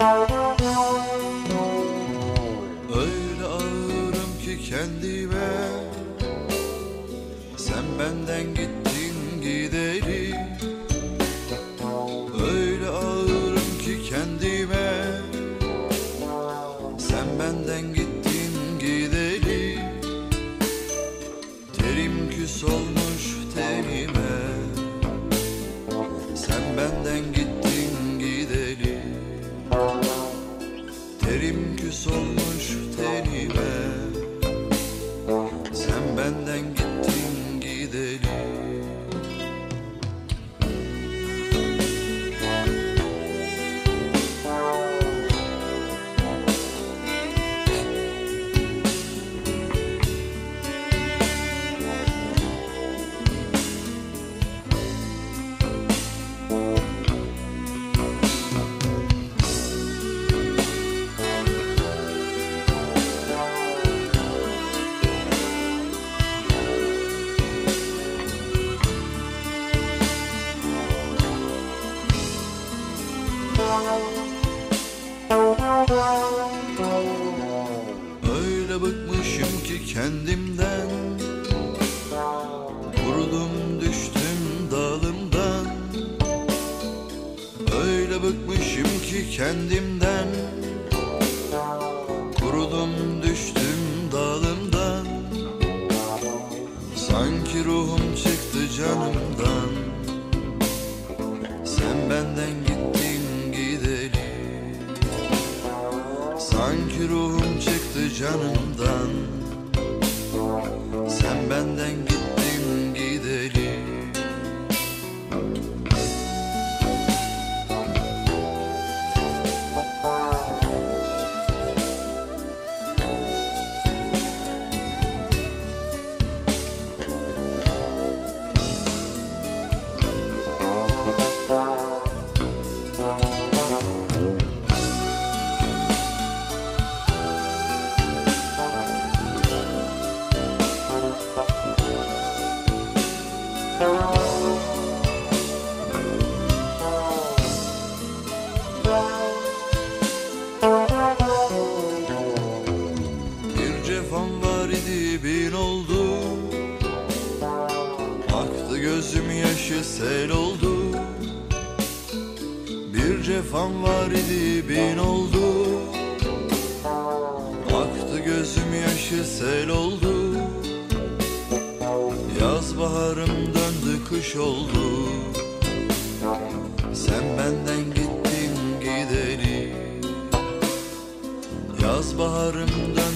Öyle ağırım ki kendime. Sen benden gittin giderim Öyle ağırım ki kendime. Sen benden gittin giderim Terim küs olmuş terime Sen benden Sen Öyle bıkmışım ki kendimden. Kurudum düştüm dalımdan. Öyle bıkmışım ki kendimden. Kurudum düştüm dalımdan. Sanki ruhum çıktı canımdan. Sen benden ruhum çıktı canımdan. Sen benden gittin yaşı sel oldu. Bir cefam var idi bin oldu. Aktı gözüm yaşı sel oldu Yaz baharım döndü kış oldu. Sen benden gittin gideli. Yaz baharım döndü